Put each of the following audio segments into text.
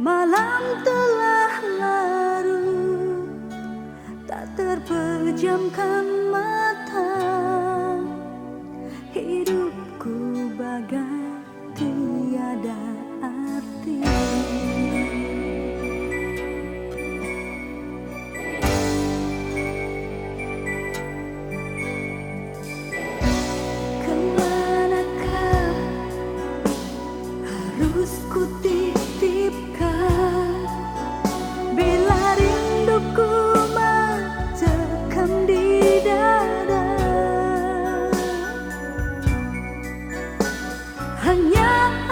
Malam telah larut Tak terpejamkan mata. Hidupku bagai tiada arti. 아!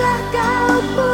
dark out.